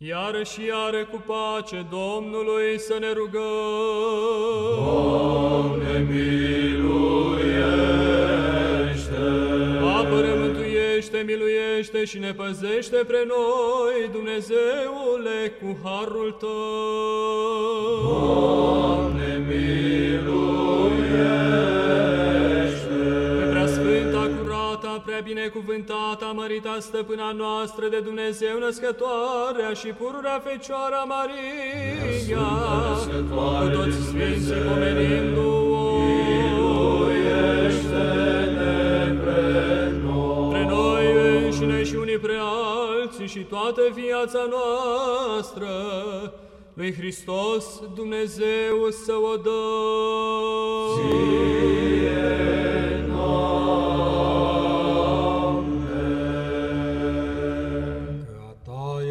Iară și iară cu pace Domnului să ne rugăm. Doamne, miluiește! Apără, mântuiește, miluiește și ne păzește pre noi, Dumnezeule, cu harul Tău. Prea binecuvântata, mărita stăpâna noastră de Dumnezeu născătoarea și pururea Fecioara Maria, cu toți sfinții pomenindu-o, Miluiește-ne pre noi! pre noi înșine și unii pre alții și toată viața noastră, lui Hristos Dumnezeu să o dăm.